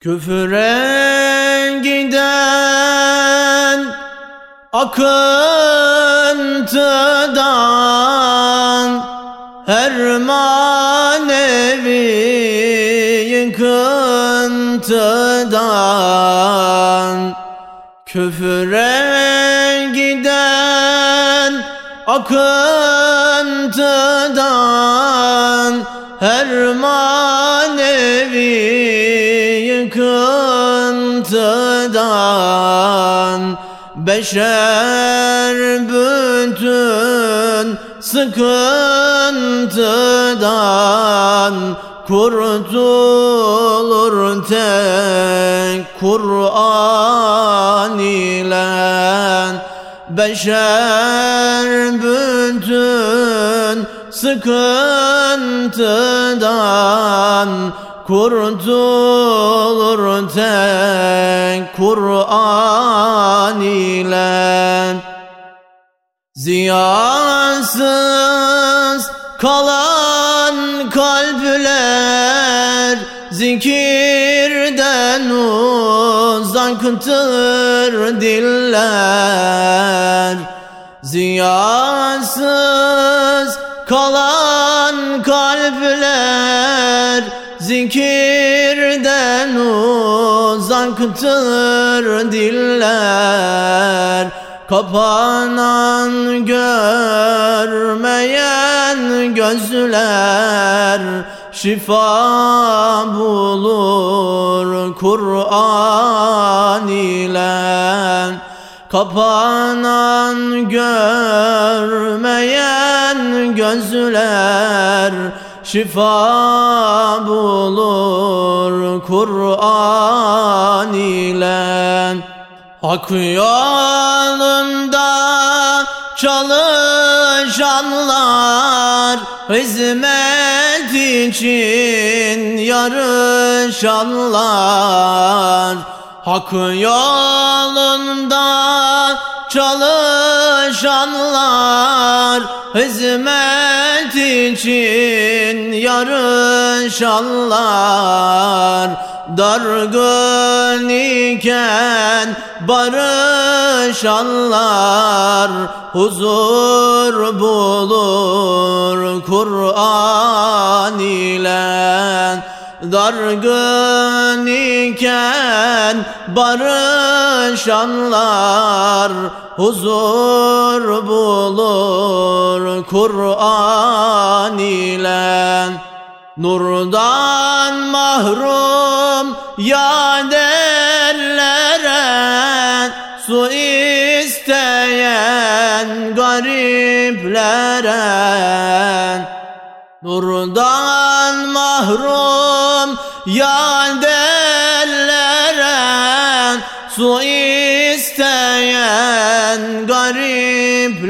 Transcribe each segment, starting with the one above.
Küfüre giden akıntıdan her manevi yıkıntıdan Küfüre giden akıntıdan her manevi yıkıntıdan Beşer bütün sıkıntıdan Kurtulur tek Kur'an ile. Beşer bütün sıkıntıdan Kurtulur tek Kur'an ile. Ziyasız kalan kalpler Zikirden uzaktır diller. Ziyasız kalan kalpler Zikirden uzaktır diller. Kapanan görmeyen gözler Şifa bulur Kur'an ile. Kapanan görmeyen gözler Şifa bulur Kur'an ile. Hak yolunda çalışanlar Hizmet için yarışanlar. Hak yolunda çalışanlar Hizmet için yarışanlar Dargın iken barışanlar Huzur bulur Kur'an ile Dargın iken barışanlar Huzur bulur Kur'an ile. Nurdan mahrum ya derlere Su isteyen gariplere Nurdan mahrum ya derlere Su isteyen gariplere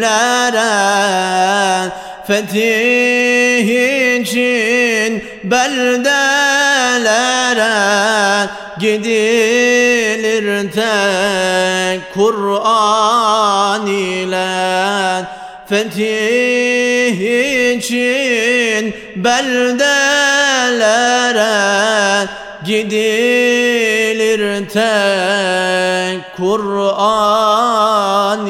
Fetih için beldelere Gidilir tek Kur'an ile Fetih için beldelere Gidilir tek Kur'an